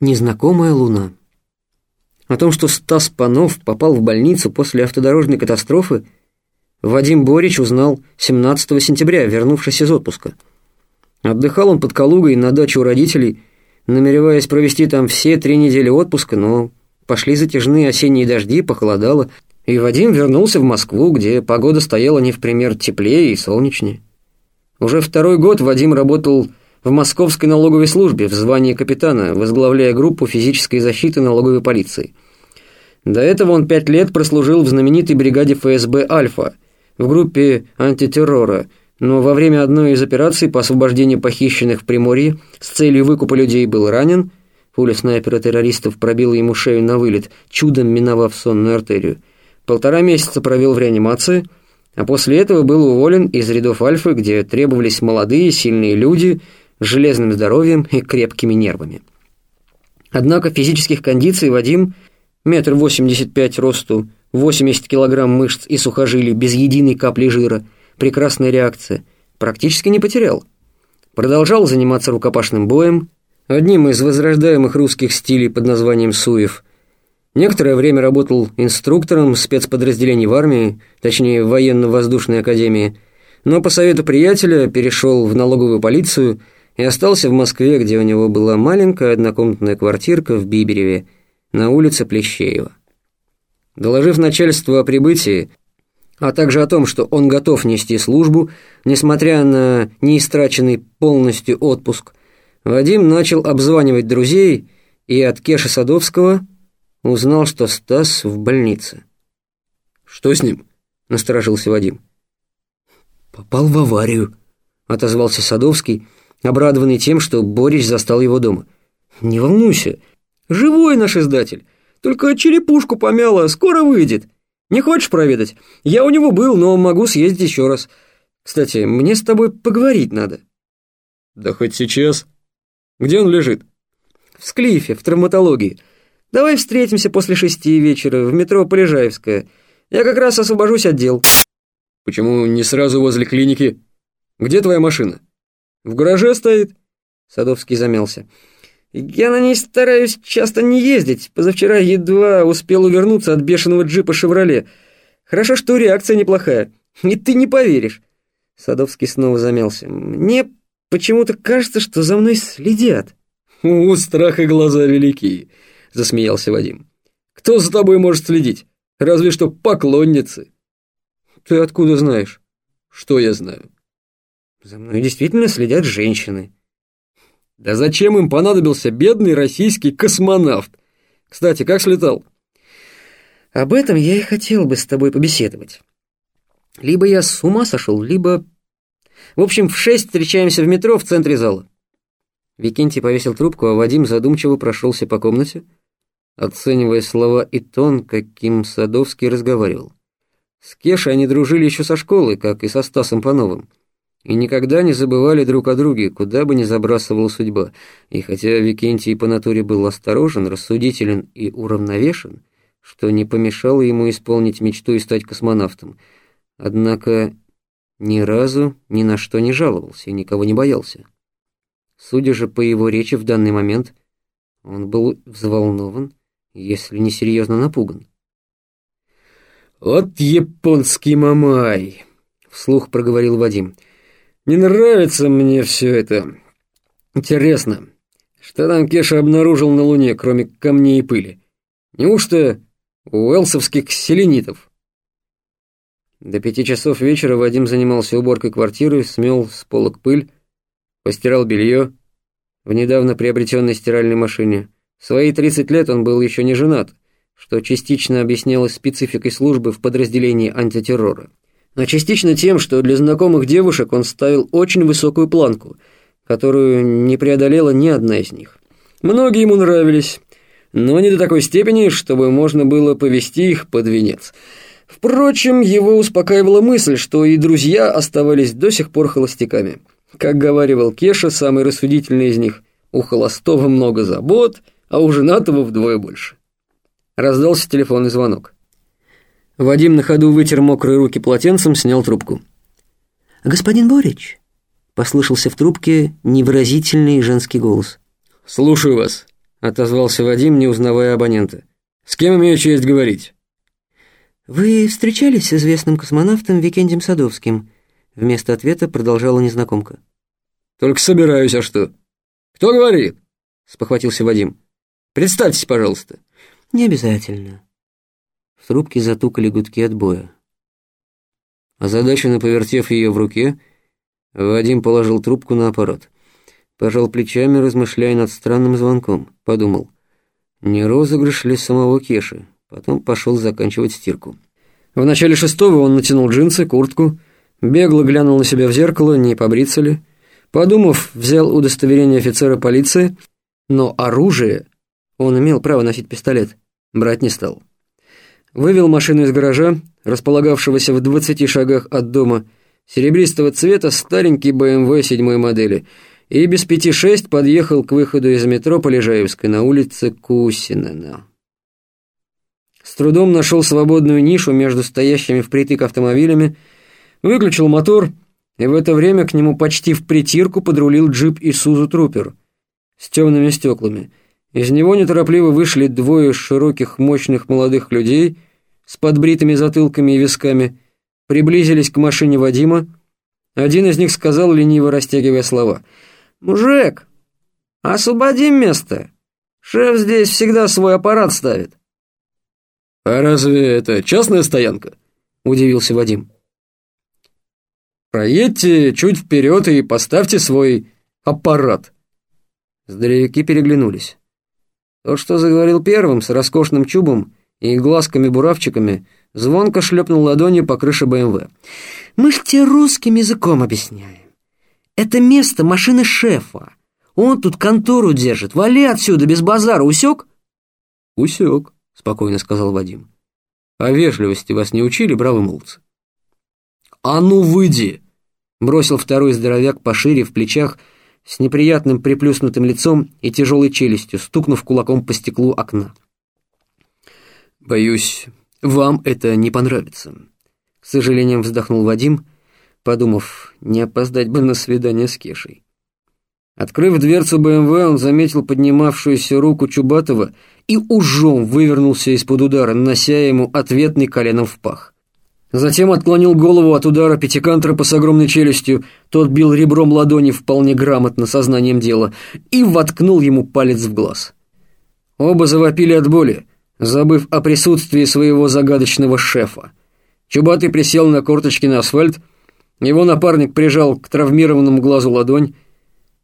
Незнакомая луна. О том, что Стас Панов попал в больницу после автодорожной катастрофы, Вадим Борич узнал 17 сентября, вернувшись из отпуска. Отдыхал он под Калугой на даче у родителей, намереваясь провести там все три недели отпуска, но пошли затяжные осенние дожди, похолодало, и Вадим вернулся в Москву, где погода стояла не в пример теплее и солнечнее. Уже второй год Вадим работал в Московской налоговой службе в звании капитана, возглавляя группу физической защиты налоговой полиции. До этого он пять лет прослужил в знаменитой бригаде ФСБ «Альфа», в группе антитеррора, но во время одной из операций по освобождению похищенных в Приморье с целью выкупа людей был ранен, пуля снайпера террористов пробила ему шею на вылет, чудом миновав сонную артерию. Полтора месяца провел в реанимации, а после этого был уволен из рядов Альфы, где требовались молодые, сильные люди – железным здоровьем и крепкими нервами. Однако физических кондиций Вадим, метр восемьдесят пять росту, 80 килограмм мышц и сухожилий без единой капли жира, прекрасная реакция, практически не потерял. Продолжал заниматься рукопашным боем, одним из возрождаемых русских стилей под названием «суев». Некоторое время работал инструктором спецподразделений в армии, точнее, в военно-воздушной академии, но по совету приятеля перешел в налоговую полицию – и остался в Москве, где у него была маленькая однокомнатная квартирка в Бибереве на улице Плещеева. Доложив начальству о прибытии, а также о том, что он готов нести службу, несмотря на неистраченный полностью отпуск, Вадим начал обзванивать друзей и от Кеши Садовского узнал, что Стас в больнице. «Что с ним?» — насторожился Вадим. «Попал в аварию», — отозвался Садовский, обрадованный тем, что Борич застал его дома. «Не волнуйся, живой наш издатель, только черепушку помяло, скоро выйдет. Не хочешь проведать? Я у него был, но могу съездить еще раз. Кстати, мне с тобой поговорить надо». «Да хоть сейчас. Где он лежит?» «В Склифе, в травматологии. Давай встретимся после шести вечера в метро Полежаевская. Я как раз освобожусь от дел». «Почему не сразу возле клиники? Где твоя машина?» В гараже стоит?» Садовский замялся. «Я на ней стараюсь часто не ездить. Позавчера едва успел увернуться от бешеного джипа «Шевроле». Хорошо, что реакция неплохая. И ты не поверишь». Садовский снова замялся. «Мне почему-то кажется, что за мной следят». «У, страх и глаза велики», — засмеялся Вадим. «Кто за тобой может следить? Разве что поклонницы». «Ты откуда знаешь?» «Что я знаю?» За мной действительно следят женщины. Да зачем им понадобился бедный российский космонавт? Кстати, как слетал? Об этом я и хотел бы с тобой побеседовать. Либо я с ума сошел, либо... В общем, в шесть встречаемся в метро в центре зала. Викентий повесил трубку, а Вадим задумчиво прошелся по комнате, оценивая слова и тон, каким Садовский разговаривал. С Кешей они дружили еще со школы, как и со Стасом Пановым и никогда не забывали друг о друге, куда бы ни забрасывала судьба. И хотя Викентий по натуре был осторожен, рассудителен и уравновешен, что не помешало ему исполнить мечту и стать космонавтом, однако ни разу ни на что не жаловался и никого не боялся. Судя же по его речи в данный момент, он был взволнован, если не серьезно напуган. «Вот японский мамай!» — вслух проговорил Вадим — не нравится мне все это. Интересно, что там Кеша обнаружил на Луне, кроме камней и пыли? Неужто уэлсовских селенитов? До пяти часов вечера Вадим занимался уборкой квартиры, смел с полок пыль, постирал белье в недавно приобретенной стиральной машине. В свои 30 лет он был еще не женат, что частично объяснялось спецификой службы в подразделении антитеррора а частично тем, что для знакомых девушек он ставил очень высокую планку, которую не преодолела ни одна из них. Многие ему нравились, но не до такой степени, чтобы можно было повести их под венец. Впрочем, его успокаивала мысль, что и друзья оставались до сих пор холостяками. Как говаривал Кеша, самый рассудительный из них, у холостого много забот, а у женатого вдвое больше. Раздался телефонный звонок. Вадим на ходу вытер мокрые руки полотенцем, снял трубку. «Господин Борич?» — послышался в трубке невыразительный женский голос. «Слушаю вас», — отозвался Вадим, не узнавая абонента. «С кем имею честь говорить?» «Вы встречались с известным космонавтом Викентием Садовским?» Вместо ответа продолжала незнакомка. «Только собираюсь, а что?» «Кто говорит?» — спохватился Вадим. «Представьтесь, пожалуйста». «Не обязательно». В трубке затукали гудки отбоя. Озадаченно повертев ее в руке, Вадим положил трубку на аппарат. Пожал плечами, размышляя над странным звонком. Подумал, не розыгрыш ли самого Кеши? Потом пошел заканчивать стирку. В начале шестого он натянул джинсы, куртку, бегло глянул на себя в зеркало, не побриться ли. Подумав, взял удостоверение офицера полиции, но оружие, он имел право носить пистолет, брать не стал. Вывел машину из гаража, располагавшегося в двадцати шагах от дома, серебристого цвета старенький БМВ седьмой модели, и без пяти шесть подъехал к выходу из метро Полежаевской на улице Кусинена. С трудом нашел свободную нишу между стоящими впритык автомобилями, выключил мотор, и в это время к нему почти в притирку подрулил джип Исузу Трупер с темными стеклами. Из него неторопливо вышли двое широких, мощных молодых людей с подбритыми затылками и висками, приблизились к машине Вадима. Один из них сказал, лениво растягивая слова, «Мужик, освободи место. Шеф здесь всегда свой аппарат ставит». «А разве это частная стоянка?» – удивился Вадим. «Проедьте чуть вперед и поставьте свой аппарат». Здоровяки переглянулись. Тот, что заговорил первым, с роскошным чубом и глазками-буравчиками, звонко шлепнул ладонью по крыше БМВ. «Мы ж тебе русским языком объясняем. Это место машины шефа. Он тут контору держит. Вали отсюда, без базара. Усек?» «Усек», — спокойно сказал Вадим. «А вежливости вас не учили, бравы молодцы?» «А ну, выйди!» — бросил второй здоровяк пошире в плечах, с неприятным приплюснутым лицом и тяжелой челюстью, стукнув кулаком по стеклу окна. «Боюсь, вам это не понравится», — с сожалением вздохнул Вадим, подумав, не опоздать бы на свидание с Кешей. Открыв дверцу БМВ, он заметил поднимавшуюся руку Чубатова и ужом вывернулся из-под удара, нанося ему ответный коленом в пах. Затем отклонил голову от удара пятикантропа с огромной челюстью, тот бил ребром ладони вполне грамотно, сознанием дела, и воткнул ему палец в глаз. Оба завопили от боли, забыв о присутствии своего загадочного шефа. Чубатый присел на корточки на асфальт, его напарник прижал к травмированному глазу ладонь,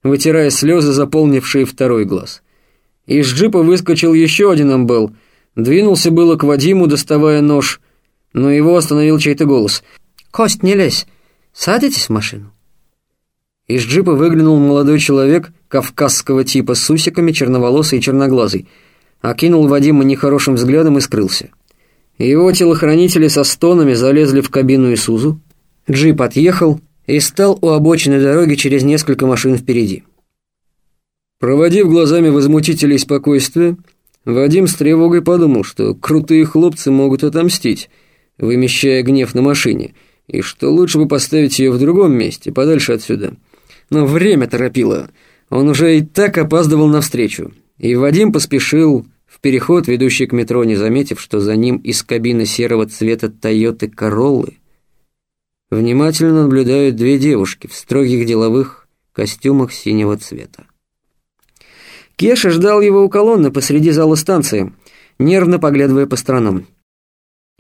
вытирая слезы, заполнившие второй глаз. Из джипа выскочил еще один амбел, двинулся было к Вадиму, доставая нож, но его остановил чей-то голос. «Кость, не лезь! Садитесь в машину!» Из джипа выглянул молодой человек кавказского типа с усиками, черноволосый и черноглазый, окинул Вадима нехорошим взглядом и скрылся. Его телохранители со стонами залезли в кабину Исузу, Джип отъехал и стал у обочины дороги через несколько машин впереди. Проводив глазами возмутителей спокойствия, Вадим с тревогой подумал, что крутые хлопцы могут отомстить, вымещая гнев на машине, и что лучше бы поставить ее в другом месте, подальше отсюда. Но время торопило, он уже и так опаздывал навстречу, и Вадим поспешил в переход, ведущий к метро, не заметив, что за ним из кабины серого цвета Тойоты Короллы внимательно наблюдают две девушки в строгих деловых костюмах синего цвета. Кеша ждал его у колонны посреди зала станции, нервно поглядывая по сторонам.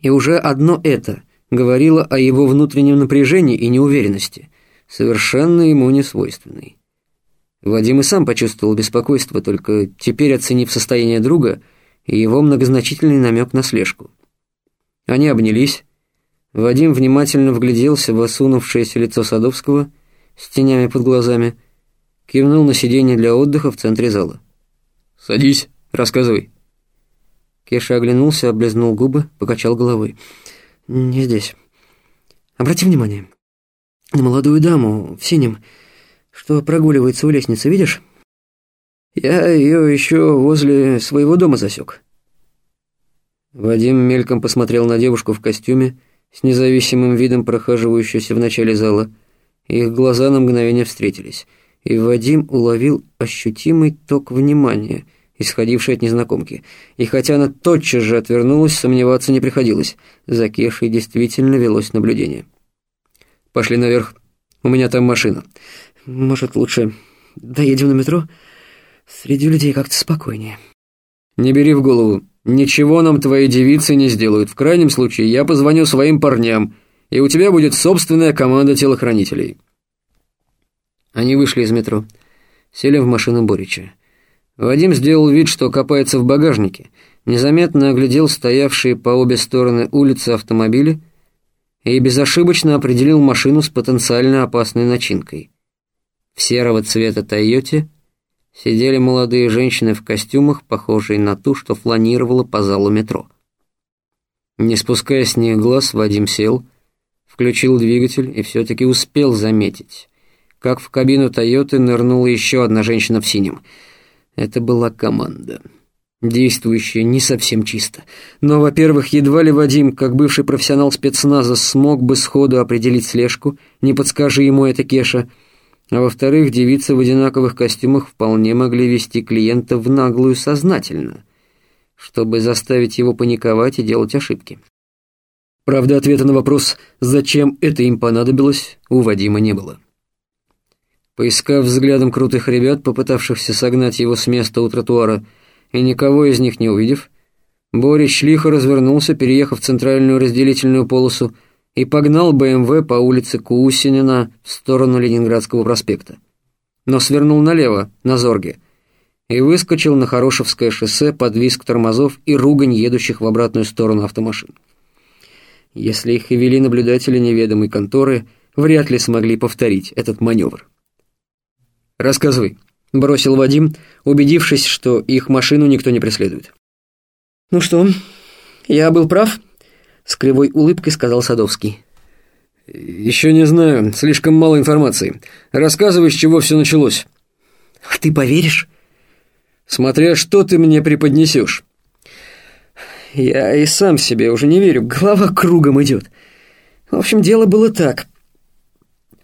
И уже одно это говорило о его внутреннем напряжении и неуверенности, совершенно ему не свойственной. Вадим и сам почувствовал беспокойство, только теперь оценив состояние друга и его многозначительный намек на слежку. Они обнялись, Вадим внимательно вгляделся в осунувшееся лицо Садовского с тенями под глазами, кивнул на сиденье для отдыха в центре зала. «Садись, рассказывай». Кеша оглянулся, облизнул губы, покачал головой. «Не здесь. Обрати внимание. На молодую даму в синем, что прогуливается у лестницы, видишь? Я ее еще возле своего дома засек». Вадим мельком посмотрел на девушку в костюме, с независимым видом прохаживающуюся в начале зала. Их глаза на мгновение встретились, и Вадим уловил ощутимый ток внимания, исходившей от незнакомки. И хотя она тотчас же отвернулась, сомневаться не приходилось. За Кешей действительно велось наблюдение. «Пошли наверх. У меня там машина». «Может, лучше доедем на метро? Среди людей как-то спокойнее». «Не бери в голову. Ничего нам твои девицы не сделают. В крайнем случае я позвоню своим парням, и у тебя будет собственная команда телохранителей». Они вышли из метро, сели в машину Борича. Вадим сделал вид, что копается в багажнике, незаметно оглядел стоявшие по обе стороны улицы автомобили и безошибочно определил машину с потенциально опасной начинкой. В серого цвета «Тойоте» сидели молодые женщины в костюмах, похожие на ту, что фланировала по залу метро. Не спуская с них глаз, Вадим сел, включил двигатель и все-таки успел заметить, как в кабину «Тойоты» нырнула еще одна женщина в синем. Это была команда. Действующая не совсем чисто. Но, во-первых, едва ли Вадим, как бывший профессионал спецназа, смог бы сходу определить слежку, не подскажи ему это Кеша. А во-вторых, девицы в одинаковых костюмах вполне могли вести клиента в наглую сознательно, чтобы заставить его паниковать и делать ошибки. Правда, ответа на вопрос, зачем это им понадобилось, у Вадима не было. Поискав взглядом крутых ребят, попытавшихся согнать его с места у тротуара, и никого из них не увидев, Борич лихо развернулся, переехав центральную разделительную полосу, и погнал БМВ по улице Кусинина в сторону Ленинградского проспекта. Но свернул налево, на Зорге, и выскочил на Хорошевское шоссе под визг тормозов и ругань едущих в обратную сторону автомашин. Если их и вели наблюдатели неведомой конторы, вряд ли смогли повторить этот маневр. «Рассказывай», — бросил Вадим, убедившись, что их машину никто не преследует. «Ну что, я был прав?» — с кривой улыбкой сказал Садовский. «Еще не знаю, слишком мало информации. Рассказывай, с чего все началось». «Ты поверишь?» «Смотря что ты мне преподнесешь». «Я и сам себе уже не верю, голова кругом идет. В общем, дело было так.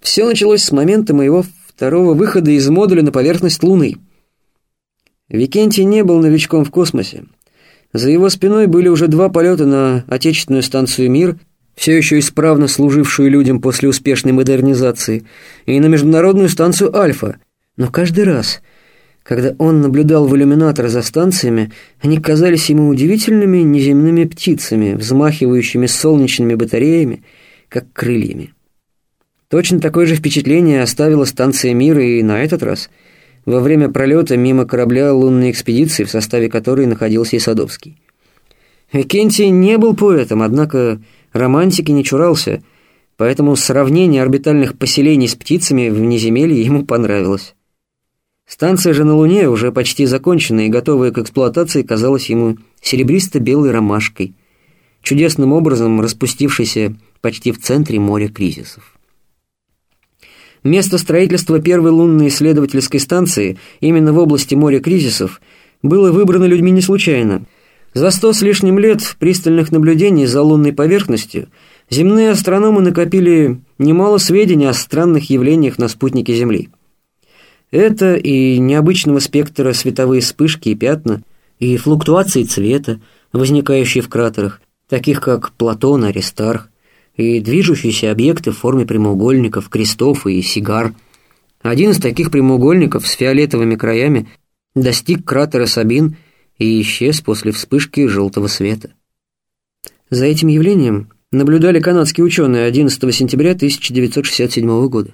Все началось с момента моего второго выхода из модуля на поверхность Луны. Викентий не был новичком в космосе. За его спиной были уже два полета на отечественную станцию «Мир», все еще исправно служившую людям после успешной модернизации, и на международную станцию «Альфа». Но каждый раз, когда он наблюдал в иллюминатор за станциями, они казались ему удивительными неземными птицами, взмахивающими солнечными батареями, как крыльями. Точно такое же впечатление оставила станция «Мир» и на этот раз, во время пролета мимо корабля лунной экспедиции, в составе которой находился и Садовский. Кенти не был поэтом, однако романтики не чурался, поэтому сравнение орбитальных поселений с птицами в внеземелье ему понравилось. Станция же на Луне, уже почти законченная и готовая к эксплуатации, казалась ему серебристо-белой ромашкой, чудесным образом распустившейся почти в центре моря кризисов. Место строительства первой лунной исследовательской станции именно в области моря кризисов было выбрано людьми не случайно. За сто с лишним лет пристальных наблюдений за лунной поверхностью земные астрономы накопили немало сведений о странных явлениях на спутнике Земли. Это и необычного спектра световые вспышки и пятна, и флуктуации цвета, возникающие в кратерах, таких как Платон, Аристарх, и движущиеся объекты в форме прямоугольников, крестов и сигар. Один из таких прямоугольников с фиолетовыми краями достиг кратера Сабин и исчез после вспышки желтого света. За этим явлением наблюдали канадские ученые 11 сентября 1967 года.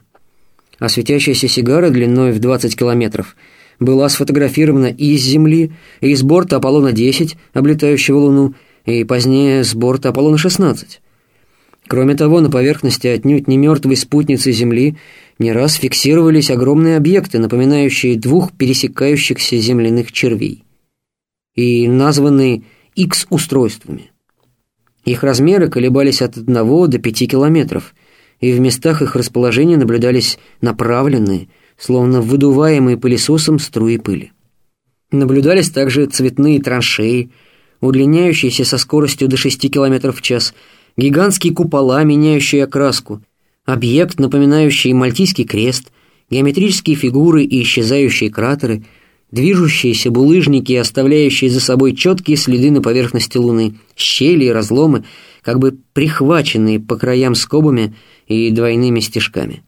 А светящаяся сигара длиной в 20 километров была сфотографирована и с Земли, и с борта Аполлона-10, облетающего Луну, и позднее с борта Аполлона-16. Кроме того, на поверхности отнюдь не мертвой спутницы Земли не раз фиксировались огромные объекты, напоминающие двух пересекающихся земляных червей, и названные X-устройствами. Их размеры колебались от 1 до 5 километров, и в местах их расположения наблюдались направленные, словно выдуваемые пылесосом струи пыли. Наблюдались также цветные траншеи, удлиняющиеся со скоростью до 6 км в час – гигантские купола, меняющие окраску, объект, напоминающий мальтийский крест, геометрические фигуры и исчезающие кратеры, движущиеся булыжники, оставляющие за собой четкие следы на поверхности Луны, щели и разломы, как бы прихваченные по краям скобами и двойными стежками.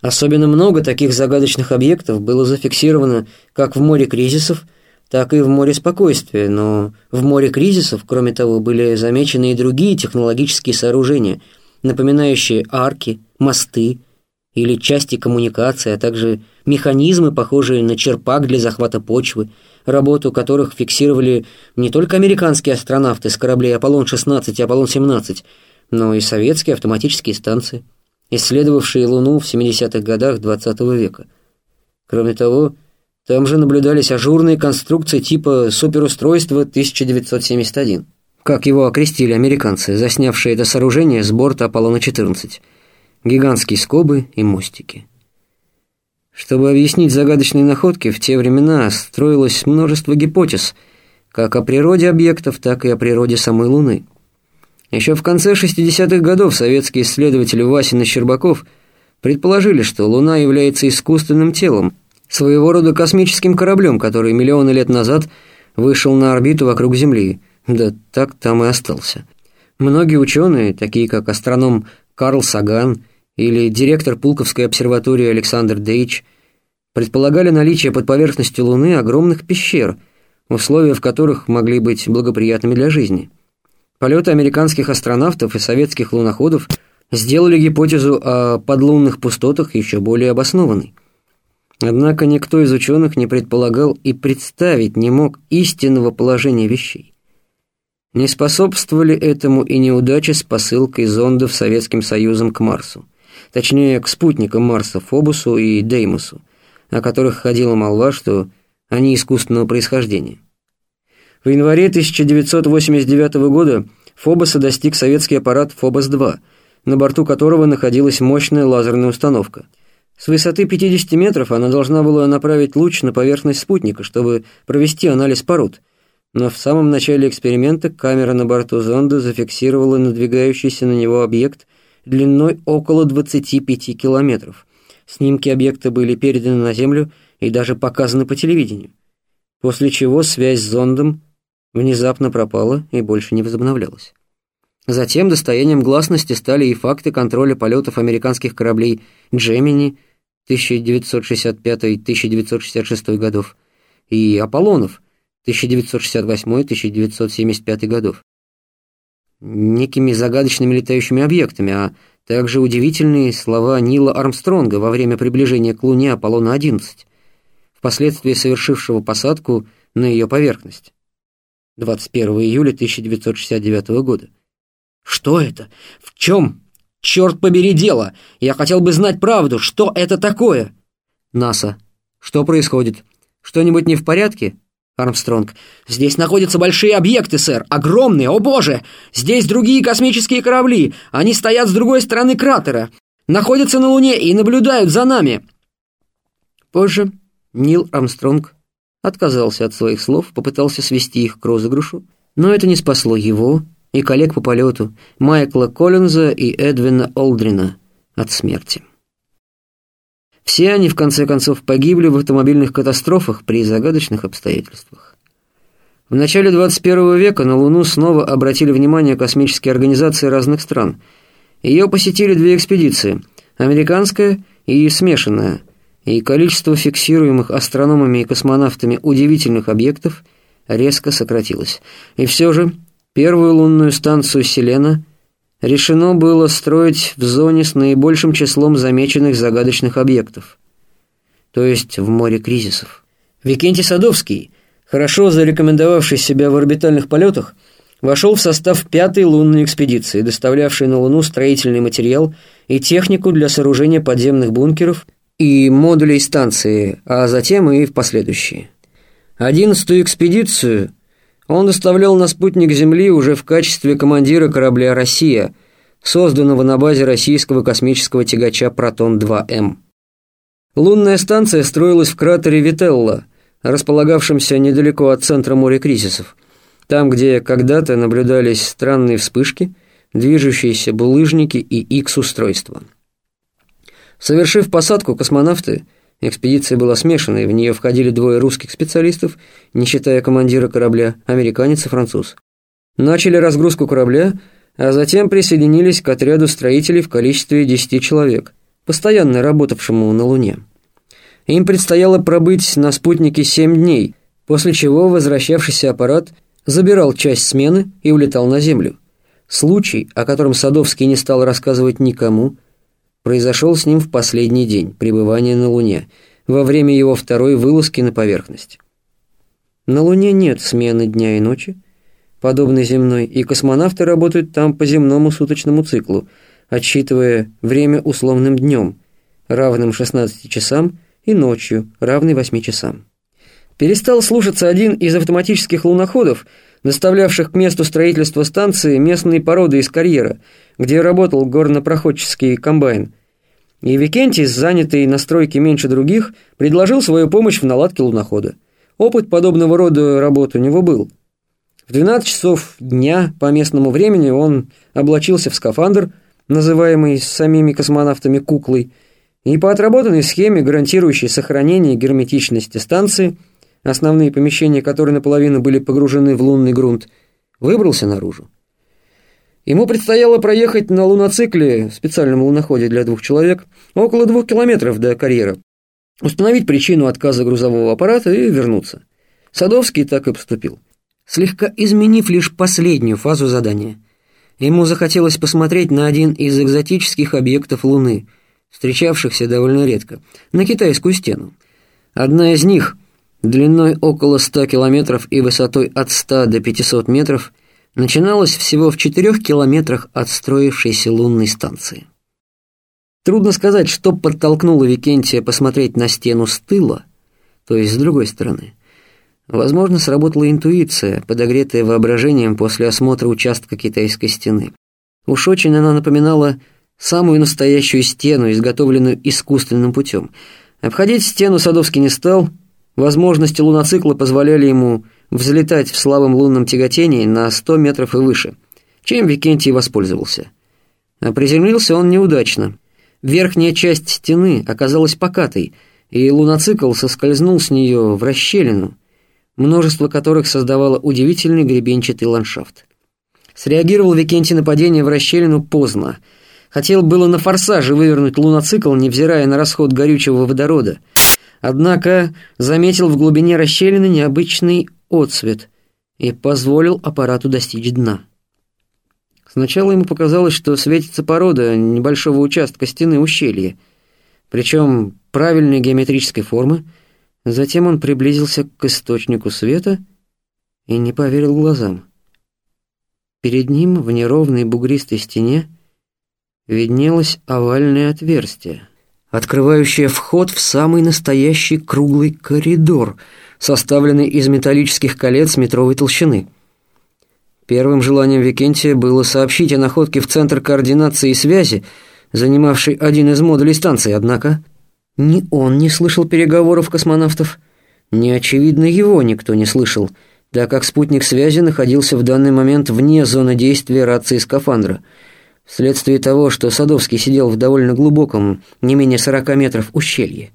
Особенно много таких загадочных объектов было зафиксировано как в море кризисов, так и в море спокойствия, но в море кризисов, кроме того, были замечены и другие технологические сооружения, напоминающие арки, мосты или части коммуникации, а также механизмы, похожие на черпак для захвата почвы, работу которых фиксировали не только американские астронавты с кораблей «Аполлон-16» и «Аполлон-17», но и советские автоматические станции, исследовавшие Луну в 70-х годах XX века. Кроме того, там же наблюдались ажурные конструкции типа суперустройства 1971, как его окрестили американцы, заснявшие это сооружение с борта Аполлона-14, гигантские скобы и мостики. Чтобы объяснить загадочные находки, в те времена строилось множество гипотез, как о природе объектов, так и о природе самой Луны. Еще в конце 60-х годов советские исследователи Васин и Щербаков предположили, что Луна является искусственным телом, своего рода космическим кораблем, который миллионы лет назад вышел на орбиту вокруг Земли, да так там и остался. Многие ученые, такие как астроном Карл Саган или директор Пулковской обсерватории Александр Дейч, предполагали наличие под поверхностью Луны огромных пещер, условия в которых могли быть благоприятными для жизни. Полеты американских астронавтов и советских луноходов сделали гипотезу о подлунных пустотах еще более обоснованной. Однако никто из ученых не предполагал и представить не мог истинного положения вещей. Не способствовали этому и неудачи с посылкой зондов Советским Союзом к Марсу точнее, к спутникам Марса Фобусу и Деймосу, о которых ходила молва, что они искусственного происхождения. В январе 1989 года Фобоса достиг советский аппарат Фобос-2, на борту которого находилась мощная лазерная установка. С высоты 50 метров она должна была направить луч на поверхность спутника, чтобы провести анализ пород. Но в самом начале эксперимента камера на борту зонда зафиксировала надвигающийся на него объект – длиной около 25 километров. Снимки объекта были переданы на Землю и даже показаны по телевидению. После чего связь с зондом внезапно пропала и больше не возобновлялась. Затем достоянием гласности стали и факты контроля полетов американских кораблей «Джемини» 1965-1966 годов и «Аполлонов» 1968-1975 годов некими загадочными летающими объектами, а также удивительные слова Нила Армстронга во время приближения к Луне Аполлона-11, впоследствии совершившего посадку на ее поверхность. 21 июля 1969 года. Что это? В чем? Черт побери дело! Я хотел бы знать правду. Что это такое? НАСА. Что происходит? Что-нибудь не в порядке? Армстронг. «Здесь находятся большие объекты, сэр. Огромные, о боже! Здесь другие космические корабли. Они стоят с другой стороны кратера. Находятся на Луне и наблюдают за нами». Позже Нил Армстронг отказался от своих слов, попытался свести их к розыгрышу, но это не спасло его и коллег по полету Майкла Коллинза и Эдвина Олдрина от смерти. Все они, в конце концов, погибли в автомобильных катастрофах при загадочных обстоятельствах. В начале 21 века на Луну снова обратили внимание космические организации разных стран. Ее посетили две экспедиции – американская и смешанная, и количество фиксируемых астрономами и космонавтами удивительных объектов резко сократилось. И все же первую лунную станцию «Селена» решено было строить в зоне с наибольшим числом замеченных загадочных объектов, то есть в море кризисов. Викентий Садовский, хорошо зарекомендовавший себя в орбитальных полетах, вошел в состав пятой лунной экспедиции, доставлявшей на Луну строительный материал и технику для сооружения подземных бункеров и модулей станции, а затем и в последующие. Одиннадцатую экспедицию он доставлял на спутник Земли уже в качестве командира корабля «Россия», созданного на базе российского космического тягача «Протон-2М». Лунная станция строилась в кратере Вителла, располагавшемся недалеко от центра моря кризисов, там, где когда-то наблюдались странные вспышки, движущиеся булыжники и X-устройства. Совершив посадку, космонавты Экспедиция была смешанной, в нее входили двое русских специалистов, не считая командира корабля, американец и француз. Начали разгрузку корабля, а затем присоединились к отряду строителей в количестве 10 человек, постоянно работавшему на Луне. Им предстояло пробыть на спутнике 7 дней, после чего возвращавшийся аппарат забирал часть смены и улетал на Землю. Случай, о котором Садовский не стал рассказывать никому, произошел с ним в последний день пребывания на Луне, во время его второй вылазки на поверхность. На Луне нет смены дня и ночи, подобной земной, и космонавты работают там по земному суточному циклу, отсчитывая время условным днем, равным 16 часам, и ночью, равной 8 часам. Перестал слушаться один из автоматических луноходов, доставлявших к месту строительства станции местные породы из карьера, где работал горнопроходческий комбайн. И Викентий, занятый на стройке меньше других, предложил свою помощь в наладке лунохода. Опыт подобного рода работы у него был. В 12 часов дня по местному времени он облачился в скафандр, называемый самими космонавтами «куклой», и по отработанной схеме, гарантирующей сохранение герметичности станции – основные помещения которой наполовину были погружены в лунный грунт, выбрался наружу. Ему предстояло проехать на луноцикле, специальном луноходе для двух человек, около двух километров до карьера, установить причину отказа грузового аппарата и вернуться. Садовский так и поступил, слегка изменив лишь последнюю фазу задания. Ему захотелось посмотреть на один из экзотических объектов Луны, встречавшихся довольно редко, на китайскую стену. Одна из них — длиной около 100 километров и высотой от 100 до 500 метров, начиналась всего в 4 километрах от строившейся лунной станции. Трудно сказать, что подтолкнуло Викентия посмотреть на стену с тыла, то есть с другой стороны. Возможно, сработала интуиция, подогретая воображением после осмотра участка китайской стены. Уж очень она напоминала самую настоящую стену, изготовленную искусственным путем. Обходить стену Садовский не стал – Возможности луноцикла позволяли ему взлетать в слабом лунном тяготении на 100 метров и выше, чем Викентий воспользовался. А приземлился он неудачно. Верхняя часть стены оказалась покатой, и луноцикл соскользнул с нее в расщелину, множество которых создавало удивительный гребенчатый ландшафт. Среагировал Викентий на падение в расщелину поздно. Хотел было на форсаже вывернуть луноцикл, невзирая на расход горючего водорода – Однако заметил в глубине расщелины необычный отсвет и позволил аппарату достичь дна. Сначала ему показалось, что светится порода небольшого участка стены ущелья, причем правильной геометрической формы. Затем он приблизился к источнику света и не поверил глазам. Перед ним в неровной бугристой стене виднелось овальное отверстие открывающая вход в самый настоящий круглый коридор, составленный из металлических колец метровой толщины. Первым желанием Викентия было сообщить о находке в Центр координации и связи, занимавший один из модулей станции, однако ни он не слышал переговоров космонавтов, ни, очевидно, его никто не слышал, так как спутник связи находился в данный момент вне зоны действия рации скафандра — вследствие того, что Садовский сидел в довольно глубоком, не менее сорока метров, ущелье.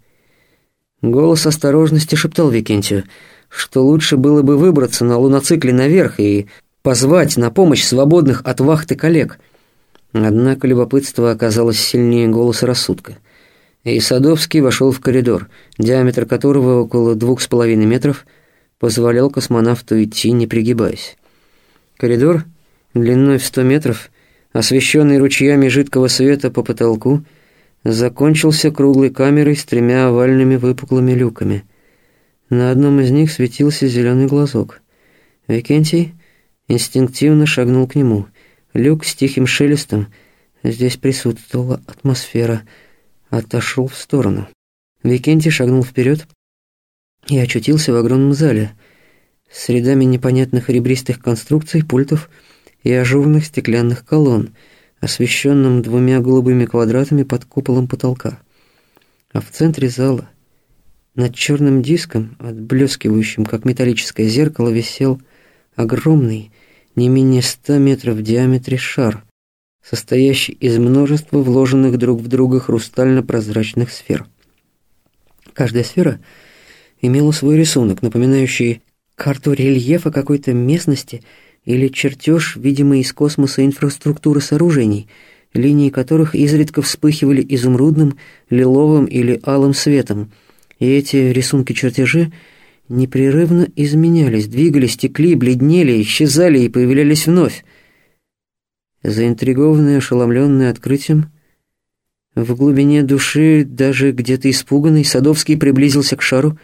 Голос осторожности шептал Викентию, что лучше было бы выбраться на луноцикле наверх и позвать на помощь свободных от вахты коллег. Однако любопытство оказалось сильнее голоса рассудка. И Садовский вошел в коридор, диаметр которого около двух с половиной метров позволял космонавту идти, не пригибаясь. Коридор длиной в сто метров освещенный ручьями жидкого света по потолку, закончился круглой камерой с тремя овальными выпуклыми люками. На одном из них светился зеленый глазок. Викентий инстинктивно шагнул к нему. Люк с тихим шелестом, здесь присутствовала атмосфера, отошел в сторону. Викентий шагнул вперед и очутился в огромном зале с рядами непонятных ребристых конструкций, пультов, и ажурных стеклянных колонн, освещенным двумя голубыми квадратами под куполом потолка. А в центре зала, над черным диском, отблескивающим, как металлическое зеркало, висел огромный, не менее ста метров в диаметре шар, состоящий из множества вложенных друг в друга хрустально-прозрачных сфер. Каждая сфера имела свой рисунок, напоминающий карту рельефа какой-то местности или чертеж, видимый из космоса инфраструктуры сооружений, линии которых изредка вспыхивали изумрудным, лиловым или алым светом. И эти рисунки-чертежи непрерывно изменялись, двигались, текли, бледнели, исчезали и появлялись вновь. Заинтригованный, ошеломленный открытием, в глубине души, даже где-то испуганный, Садовский приблизился к шару,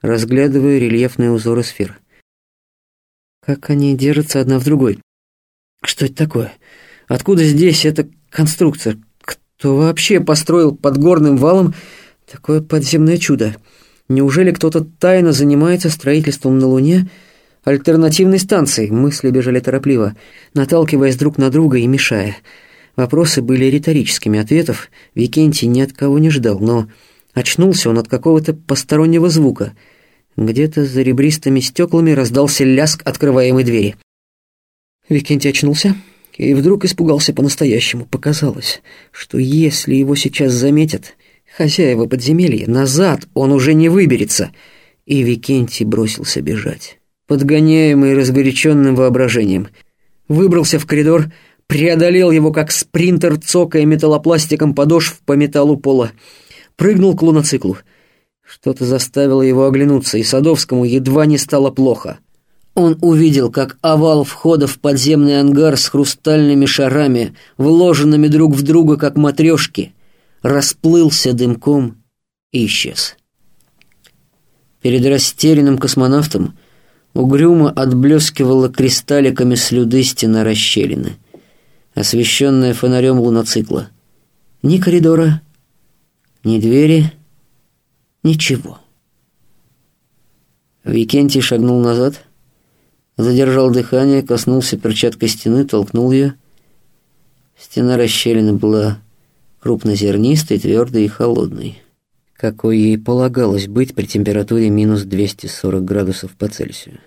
разглядывая рельефные узоры сфер. Как они держатся одна в другой? Что это такое? Откуда здесь эта конструкция? Кто вообще построил под горным валом такое подземное чудо? Неужели кто-то тайно занимается строительством на Луне альтернативной станции? Мысли бежали торопливо, наталкиваясь друг на друга и мешая. Вопросы были риторическими, ответов Викентий ни от кого не ждал, но очнулся он от какого-то постороннего звука. Где-то за ребристыми стеклами раздался ляск открываемой двери. Викентий очнулся и вдруг испугался по-настоящему. Показалось, что если его сейчас заметят, хозяева подземелья, назад он уже не выберется. И Викентий бросился бежать, подгоняемый разгоряченным воображением. Выбрался в коридор, преодолел его как спринтер, цокая металлопластиком подошв по металлу пола. Прыгнул к луноциклу. Что-то заставило его оглянуться, и Садовскому едва не стало плохо. Он увидел, как овал входа в подземный ангар с хрустальными шарами, вложенными друг в друга, как матрешки, расплылся дымком и исчез. Перед растерянным космонавтом угрюмо отблескивала кристалликами слюды стена расщелины освещенная фонарем луноцикла. Ни коридора, ни двери, ничего. Викентий шагнул назад, задержал дыхание, коснулся перчаткой стены, толкнул ее. Стена расщелины была крупнозернистой, твердой и холодной, какой ей полагалось быть при температуре минус 240 градусов по Цельсию.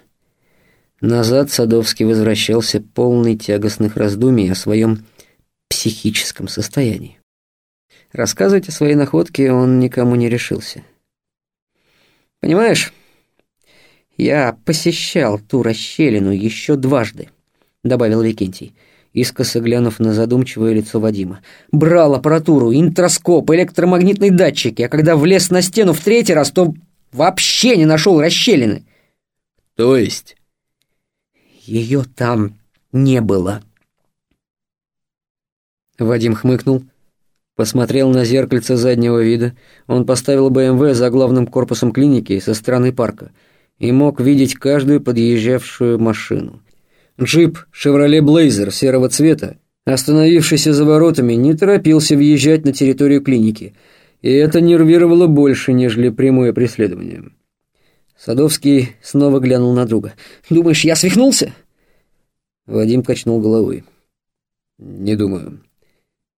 Назад Садовский возвращался полный тягостных раздумий о своем психическом состоянии. Рассказывать о своей находке он никому не решился. «Понимаешь, я посещал ту расщелину еще дважды», — добавил Викентий, искоса глянув на задумчивое лицо Вадима. «Брал аппаратуру, интроскоп, электромагнитные датчики, а когда влез на стену в третий раз, то вообще не нашел расщелины». «То есть?» Ее там не было. Вадим хмыкнул, посмотрел на зеркальце заднего вида. Он поставил БМВ за главным корпусом клиники со стороны парка и мог видеть каждую подъезжавшую машину. Джип «Шевроле Блейзер» серого цвета, остановившийся за воротами, не торопился въезжать на территорию клиники, и это нервировало больше, нежели прямое преследование. Садовский снова глянул на друга. «Думаешь, я свихнулся?» Вадим качнул головой. «Не думаю.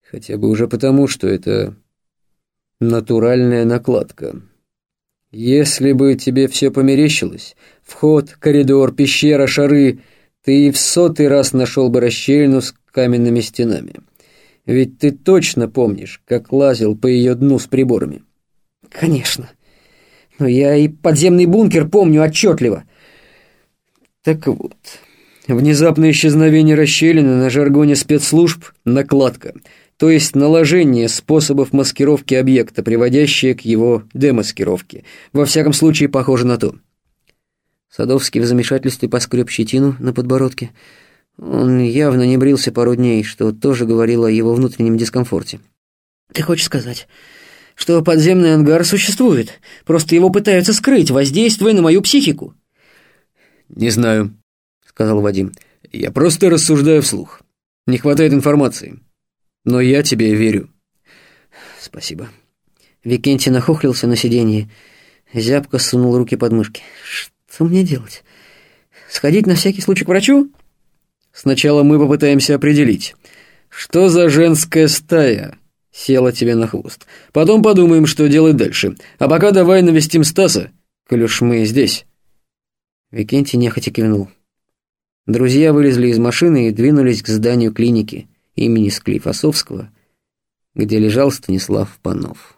Хотя бы уже потому, что это натуральная накладка. Если бы тебе все померещилось, вход, коридор, пещера, шары, ты и в сотый раз нашел бы расщелину с каменными стенами. Ведь ты точно помнишь, как лазил по ее дну с приборами». «Конечно. Но я и подземный бункер помню отчетливо». «Так вот...» Внезапное исчезновение расщелины на жаргоне спецслужб – накладка, то есть наложение способов маскировки объекта, приводящее к его демаскировке. Во всяком случае, похоже на то. Садовский в замешательстве поскреб щетину на подбородке. Он явно не брился пару дней, что тоже говорило о его внутреннем дискомфорте. «Ты хочешь сказать, что подземный ангар существует? Просто его пытаются скрыть, воздействуя на мою психику?» «Не знаю», сказал Вадим. «Я просто рассуждаю вслух. Не хватает информации. Но я тебе верю». «Спасибо». Викентий нахохлился на сиденье. Зябко сунул руки под мышки. «Что мне делать? Сходить на всякий случай к врачу?» «Сначала мы попытаемся определить, что за женская стая села тебе на хвост. Потом подумаем, что делать дальше. А пока давай навестим Стаса, коль уж мы здесь». Викентий нехотя кивнул. Друзья вылезли из машины и двинулись к зданию клиники имени Склифосовского, где лежал Станислав Панов.